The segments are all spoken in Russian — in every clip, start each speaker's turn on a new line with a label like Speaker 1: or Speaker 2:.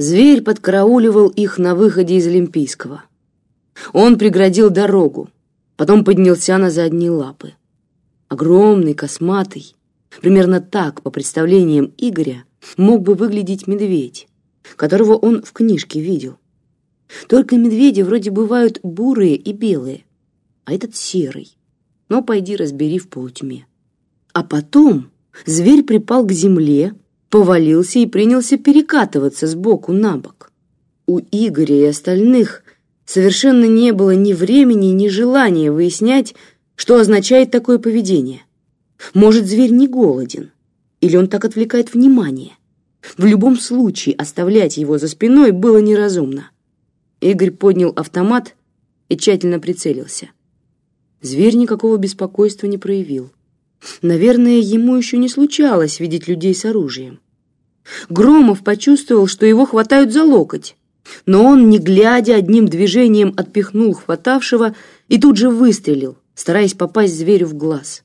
Speaker 1: Зверь подкарауливал их на выходе из Олимпийского. Он преградил дорогу, потом поднялся на задние лапы. Огромный, косматый, примерно так, по представлениям Игоря, мог бы выглядеть медведь, которого он в книжке видел. Только медведи вроде бывают бурые и белые, а этот серый. Но пойди разбери в полутьме. А потом зверь припал к земле, повалился и принялся перекатываться с боку на бок. У Игоря и остальных совершенно не было ни времени, ни желания выяснять, что означает такое поведение. Может, зверь не голоден, или он так отвлекает внимание. В любом случае оставлять его за спиной было неразумно. Игорь поднял автомат и тщательно прицелился. Зверь никакого беспокойства не проявил. Наверное, ему еще не случалось видеть людей с оружием. Громов почувствовал, что его хватают за локоть, но он, не глядя, одним движением отпихнул хватавшего и тут же выстрелил, стараясь попасть зверю в глаз.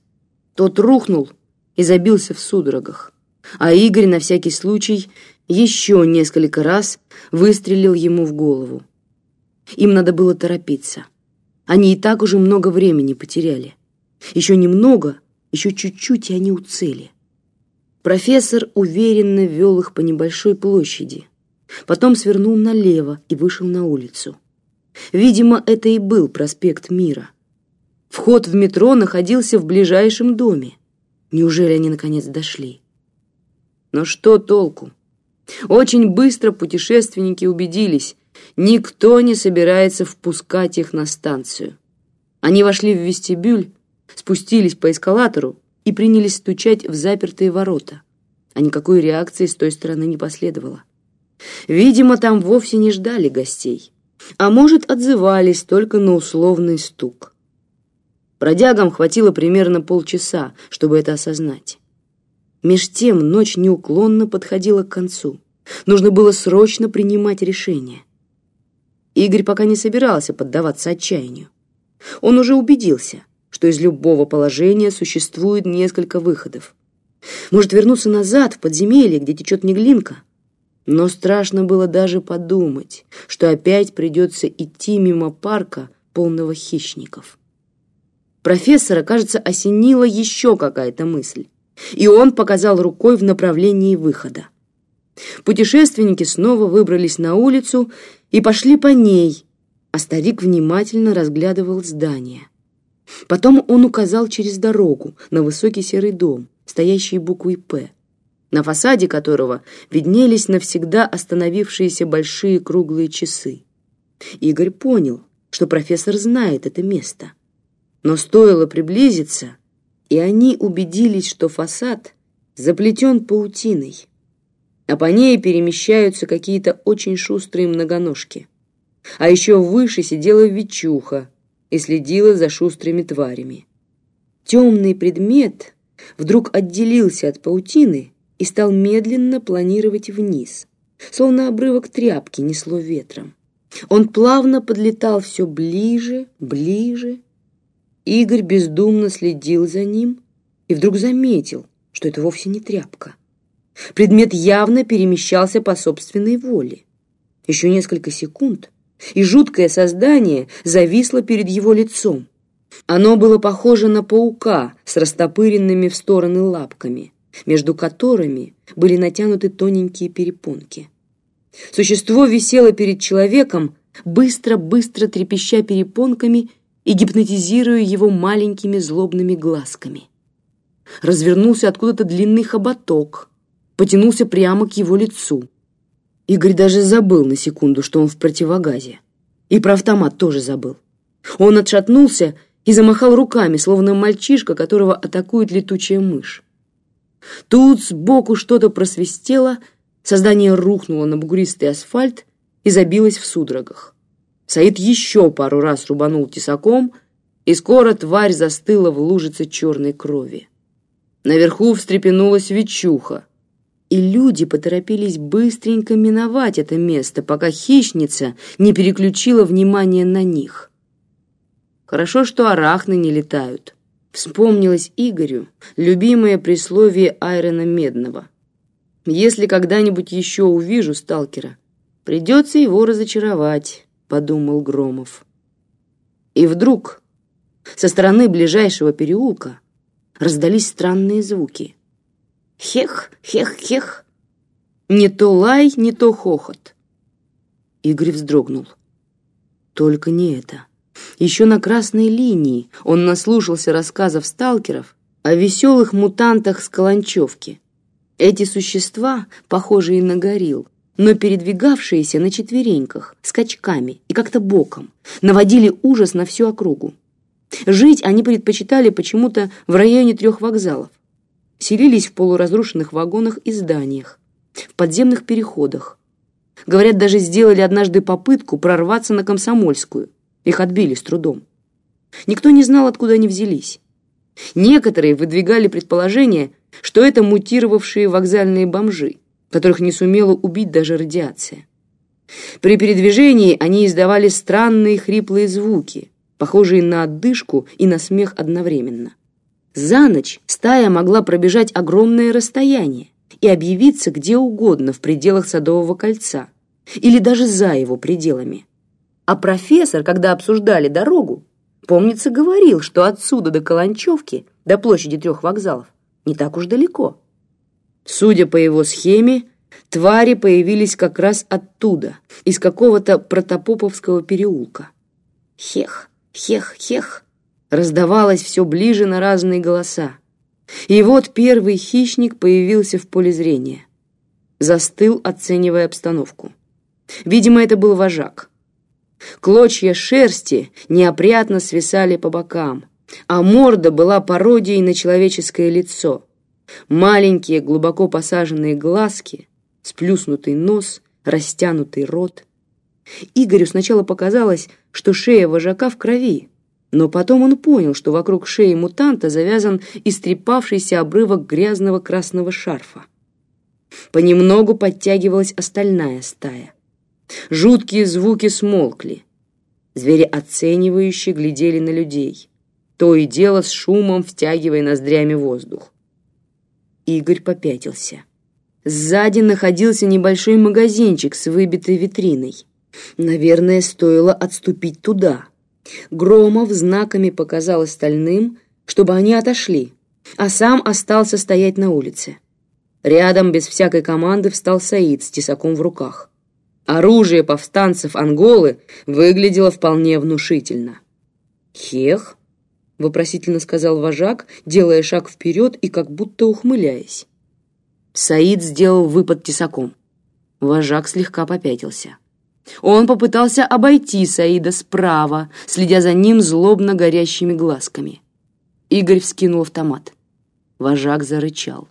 Speaker 1: Тот рухнул и забился в судорогах, а Игорь на всякий случай еще несколько раз выстрелил ему в голову. Им надо было торопиться. Они и так уже много времени потеряли. Еще немного, еще чуть-чуть, и они у цели. Профессор уверенно вел их по небольшой площади. Потом свернул налево и вышел на улицу. Видимо, это и был проспект Мира. Вход в метро находился в ближайшем доме. Неужели они наконец дошли? Но что толку? Очень быстро путешественники убедились, Никто не собирается впускать их на станцию. Они вошли в вестибюль, спустились по эскалатору и принялись стучать в запертые ворота. А никакой реакции с той стороны не последовало. Видимо, там вовсе не ждали гостей, а может, отзывались только на условный стук. Бродягам хватило примерно полчаса, чтобы это осознать. Меж тем ночь неуклонно подходила к концу. Нужно было срочно принимать решение. Игорь пока не собирался поддаваться отчаянию. Он уже убедился, что из любого положения существует несколько выходов. Может вернуться назад, в подземелье, где течет Неглинка? Но страшно было даже подумать, что опять придется идти мимо парка, полного хищников. Профессора, кажется, осенила еще какая-то мысль, и он показал рукой в направлении выхода. Путешественники снова выбрались на улицу и пошли по ней, а старик внимательно разглядывал здание. Потом он указал через дорогу на высокий серый дом, стоящий буквой «П», на фасаде которого виднелись навсегда остановившиеся большие круглые часы. Игорь понял, что профессор знает это место. Но стоило приблизиться, и они убедились, что фасад заплетен паутиной а по ней перемещаются какие-то очень шустрые многоножки. А еще выше сидела Вичуха и следила за шустрыми тварями. Темный предмет вдруг отделился от паутины и стал медленно планировать вниз, словно обрывок тряпки несло ветром. Он плавно подлетал все ближе, ближе. Игорь бездумно следил за ним и вдруг заметил, что это вовсе не тряпка. Предмет явно перемещался по собственной воле. Еще несколько секунд, и жуткое создание зависло перед его лицом. Оно было похоже на паука с растопыренными в стороны лапками, между которыми были натянуты тоненькие перепонки. Существо висело перед человеком, быстро-быстро трепеща перепонками и гипнотизируя его маленькими злобными глазками. Развернулся откуда-то длинный хоботок — потянулся прямо к его лицу. Игорь даже забыл на секунду, что он в противогазе. И про автомат тоже забыл. Он отшатнулся и замахал руками, словно мальчишка, которого атакует летучая мышь. Тут сбоку что-то просвистело, создание рухнуло на бугристый асфальт и забилось в судорогах. Саид еще пару раз рубанул тесаком, и скоро тварь застыла в лужице черной крови. Наверху встрепенулась Вичуха — и люди поторопились быстренько миновать это место, пока хищница не переключила внимание на них. Хорошо, что арахны не летают. Вспомнилось Игорю любимое присловие Айрона Медного. «Если когда-нибудь еще увижу сталкера, Придется его разочаровать, подумал Громов. И вдруг со стороны ближайшего переулка раздались странные звуки. Хех, хех, хех. Не то лай, не то хохот. Игорь вздрогнул. Только не это. Еще на красной линии он наслушался рассказов сталкеров о веселых мутантах с Каланчевки. Эти существа, похожие на горилл, но передвигавшиеся на четвереньках, скачками и как-то боком, наводили ужас на всю округу. Жить они предпочитали почему-то в районе трех вокзалов. Селились в полуразрушенных вагонах и зданиях, в подземных переходах. Говорят, даже сделали однажды попытку прорваться на Комсомольскую. Их отбили с трудом. Никто не знал, откуда они взялись. Некоторые выдвигали предположение, что это мутировавшие вокзальные бомжи, которых не сумела убить даже радиация. При передвижении они издавали странные хриплые звуки, похожие на отдышку и на смех одновременно. За ночь стая могла пробежать огромное расстояние и объявиться где угодно в пределах Садового кольца или даже за его пределами. А профессор, когда обсуждали дорогу, помнится, говорил, что отсюда до Каланчевки, до площади трех вокзалов, не так уж далеко. Судя по его схеме, твари появились как раз оттуда, из какого-то протопоповского переулка. Хех, хех, хех, раздавалось все ближе на разные голоса. И вот первый хищник появился в поле зрения. Застыл, оценивая обстановку. Видимо, это был вожак. Клочья шерсти неопрятно свисали по бокам, а морда была пародией на человеческое лицо. Маленькие, глубоко посаженные глазки, сплюснутый нос, растянутый рот. Игорю сначала показалось, что шея вожака в крови, но потом он понял, что вокруг шеи мутанта завязан истрепавшийся обрывок грязного красного шарфа. Понемногу подтягивалась остальная стая. Жуткие звуки смолкли. Звери оценивающе глядели на людей, то и дело с шумом втягивая ноздрями воздух. Игорь попятился. Сзади находился небольшой магазинчик с выбитой витриной. Наверное, стоило отступить туда. Громов знаками показал остальным, чтобы они отошли, а сам остался стоять на улице. Рядом без всякой команды встал Саид с тесаком в руках. Оружие повстанцев Анголы выглядело вполне внушительно. «Хех?» — вопросительно сказал вожак, делая шаг вперед и как будто ухмыляясь. Саид сделал выпад тесаком. Вожак слегка попятился. Он попытался обойти Саида справа, следя за ним злобно горящими глазками. Игорь вскинул автомат. Вожак зарычал.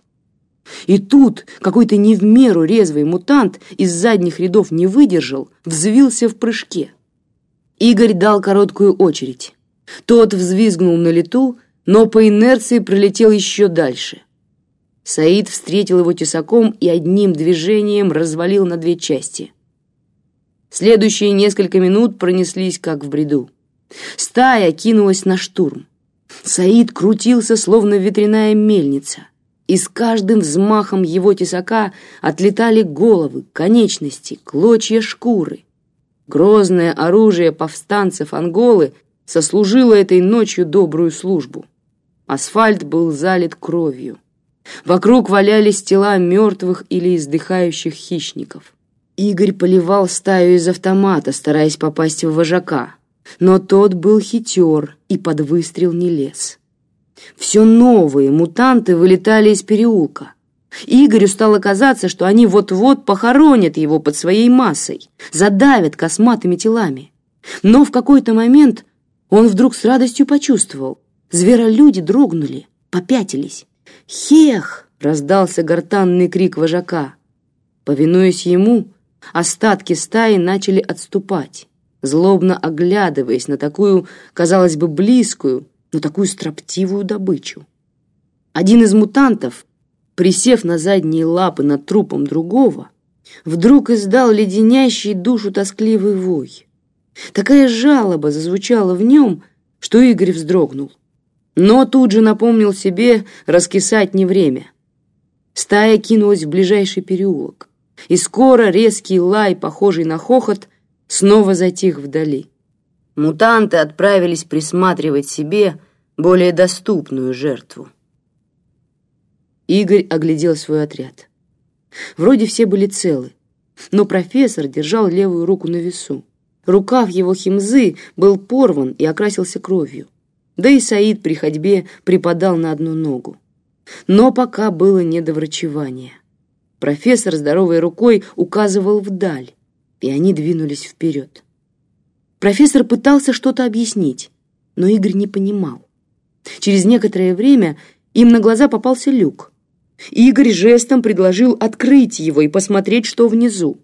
Speaker 1: И тут какой-то не в меру резвый мутант из задних рядов не выдержал, взвился в прыжке. Игорь дал короткую очередь. Тот взвизгнул на лету, но по инерции пролетел еще дальше. Саид встретил его тесаком и одним движением развалил на две части. Следующие несколько минут пронеслись как в бреду. Стая кинулась на штурм. Саид крутился, словно ветряная мельница — и с каждым взмахом его тесака отлетали головы, конечности, клочья шкуры. Грозное оружие повстанцев Анголы сослужило этой ночью добрую службу. Асфальт был залит кровью. Вокруг валялись тела мертвых или издыхающих хищников. Игорь поливал стаю из автомата, стараясь попасть в вожака, но тот был хитер и под выстрел не лез. Все новые мутанты вылетали из переулка. Игорю стало казаться, что они вот-вот похоронят его под своей массой, задавят косматыми телами. Но в какой-то момент он вдруг с радостью почувствовал. Зверолюди дрогнули, попятились. «Хех!» — раздался гортанный крик вожака. Повинуясь ему, остатки стаи начали отступать, злобно оглядываясь на такую, казалось бы, близкую, но такую строптивую добычу. Один из мутантов, присев на задние лапы над трупом другого, вдруг издал леденящий душу тоскливый вой. Такая жалоба зазвучала в нем, что Игорь вздрогнул. Но тут же напомнил себе раскисать не время. Стая кинулась в ближайший переулок. И скоро резкий лай, похожий на хохот, снова затих вдали. Мутанты отправились присматривать себе более доступную жертву. Игорь оглядел свой отряд. Вроде все были целы, но профессор держал левую руку на весу. Рукав его химзы был порван и окрасился кровью. Да и Саид при ходьбе припадал на одну ногу. Но пока было не до врачевания. Профессор здоровой рукой указывал вдаль, и они двинулись вперед. Профессор пытался что-то объяснить, но Игорь не понимал. Через некоторое время им на глаза попался люк. Игорь жестом предложил открыть его и посмотреть, что внизу.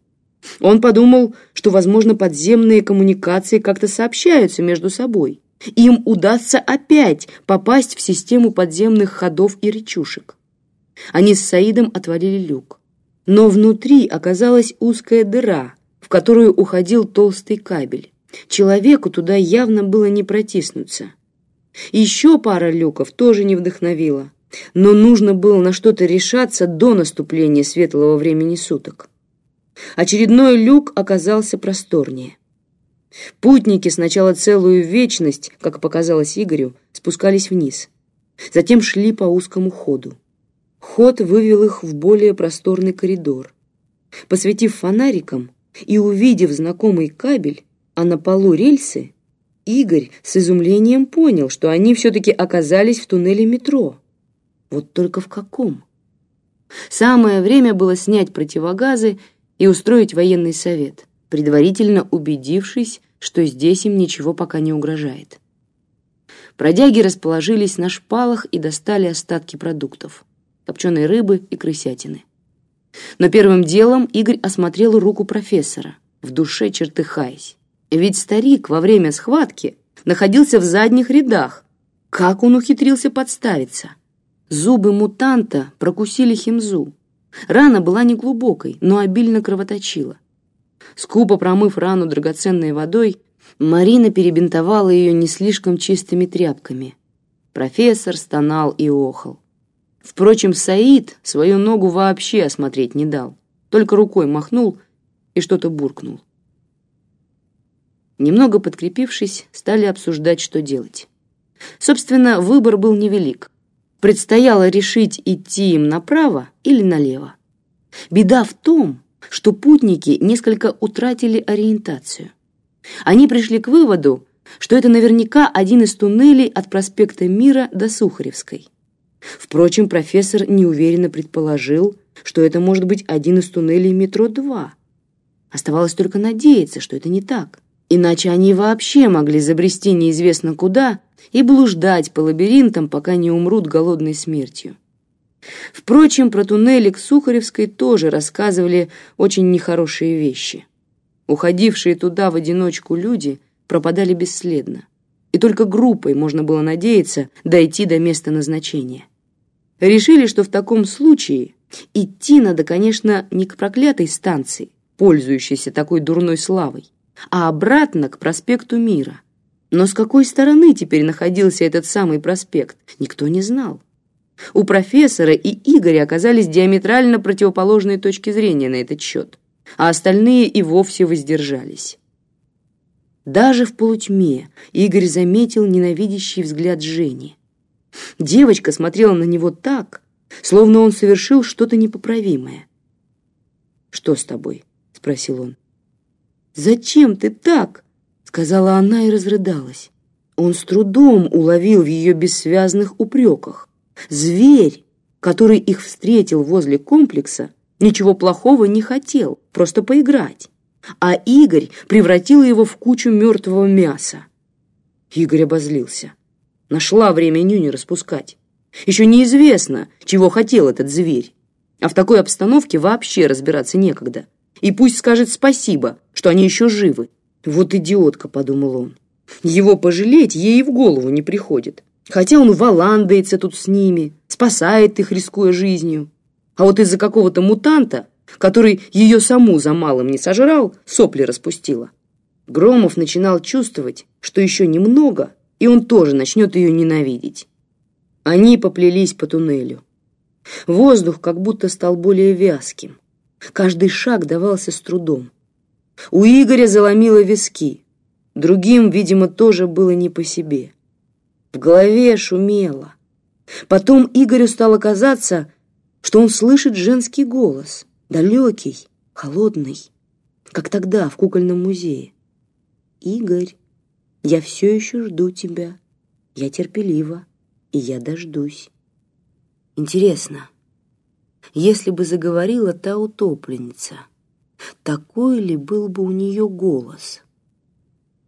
Speaker 1: Он подумал, что, возможно, подземные коммуникации как-то сообщаются между собой. Им удастся опять попасть в систему подземных ходов и речушек. Они с Саидом отворили люк. Но внутри оказалась узкая дыра, в которую уходил толстый кабель. Человеку туда явно было не протиснуться. Еще пара люков тоже не вдохновила, но нужно было на что-то решаться до наступления светлого времени суток. Очередной люк оказался просторнее. Путники сначала целую вечность, как показалось Игорю, спускались вниз. Затем шли по узкому ходу. Ход вывел их в более просторный коридор. Посветив фонариком и увидев знакомый кабель, а на полу рельсы, Игорь с изумлением понял, что они все-таки оказались в туннеле метро. Вот только в каком? Самое время было снять противогазы и устроить военный совет, предварительно убедившись, что здесь им ничего пока не угрожает. Бродяги расположились на шпалах и достали остатки продуктов — копченой рыбы и крысятины. Но первым делом Игорь осмотрел руку профессора, в душе чертыхаясь. Ведь старик во время схватки находился в задних рядах. Как он ухитрился подставиться? Зубы мутанта прокусили химзу. Рана была неглубокой, но обильно кровоточила. Скупо промыв рану драгоценной водой, Марина перебинтовала ее не слишком чистыми тряпками. Профессор стонал и охал. Впрочем, Саид свою ногу вообще осмотреть не дал, только рукой махнул и что-то буркнул. Немного подкрепившись, стали обсуждать, что делать. Собственно, выбор был невелик. Предстояло решить, идти им направо или налево. Беда в том, что путники несколько утратили ориентацию. Они пришли к выводу, что это наверняка один из туннелей от проспекта Мира до Сухаревской. Впрочем, профессор неуверенно предположил, что это может быть один из туннелей метро-2. Оставалось только надеяться, что это не так. Иначе они вообще могли забрести неизвестно куда и блуждать по лабиринтам, пока не умрут голодной смертью. Впрочем, про туннели к Сухаревской тоже рассказывали очень нехорошие вещи. Уходившие туда в одиночку люди пропадали бесследно, и только группой можно было надеяться дойти до места назначения. Решили, что в таком случае идти надо, конечно, не к проклятой станции, пользующейся такой дурной славой, а обратно к проспекту Мира. Но с какой стороны теперь находился этот самый проспект, никто не знал. У профессора и Игоря оказались диаметрально противоположные точки зрения на этот счет, а остальные и вовсе воздержались. Даже в полутьме Игорь заметил ненавидящий взгляд Жени. Девочка смотрела на него так, словно он совершил что-то непоправимое. «Что с тобой?» — спросил он. «Зачем ты так?» — сказала она и разрыдалась. Он с трудом уловил в ее бессвязных упреках. Зверь, который их встретил возле комплекса, ничего плохого не хотел, просто поиграть. А Игорь превратил его в кучу мертвого мяса. Игорь обозлился. Нашла время нюни распускать. Еще неизвестно, чего хотел этот зверь. А в такой обстановке вообще разбираться некогда. И пусть скажет спасибо, что они еще живы. Вот идиотка, подумал он. Его пожалеть ей в голову не приходит. Хотя он валандается тут с ними, спасает их, рискуя жизнью. А вот из-за какого-то мутанта, который ее саму за малым не сожрал, сопли распустила. Громов начинал чувствовать, что еще немного, и он тоже начнет ее ненавидеть. Они поплелись по туннелю. Воздух как будто стал более вязким. Каждый шаг давался с трудом. У Игоря заломило виски. Другим, видимо, тоже было не по себе. В голове шумело. Потом Игорю стало казаться, что он слышит женский голос, далекий, холодный, как тогда в кукольном музее. «Игорь, я все еще жду тебя. Я терпелива, и я дождусь». Интересно, если бы заговорила та утопленница, такой ли был бы у нее голос?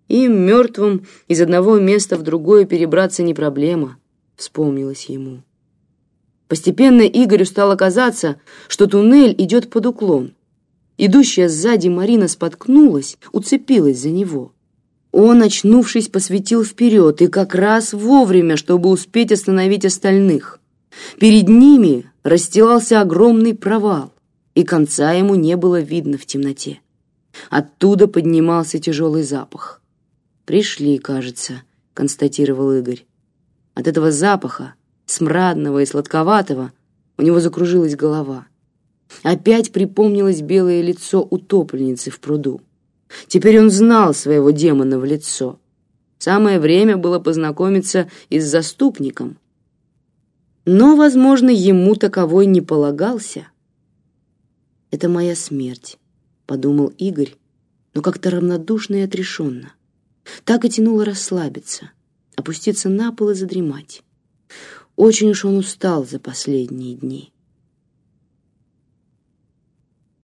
Speaker 1: Им, мертвым, из одного места в другое перебраться не проблема, вспомнилось ему. Постепенно Игорю стало казаться, что туннель идет под уклон. Идущая сзади Марина споткнулась, уцепилась за него. Он, очнувшись, посветил вперед и как раз вовремя, чтобы успеть остановить остальных. Перед ними расстилался огромный провал, и конца ему не было видно в темноте. Оттуда поднимался тяжелый запах. «Пришли, кажется», — констатировал Игорь. От этого запаха, смрадного и сладковатого, у него закружилась голова. Опять припомнилось белое лицо утопленницы в пруду. Теперь он знал своего демона в лицо. Самое время было познакомиться и с заступником, но, возможно, ему таковой не полагался. «Это моя смерть», — подумал Игорь, но как-то равнодушно и отрешенно. Так и тянуло расслабиться, опуститься на пол и задремать. Очень уж он устал за последние дни.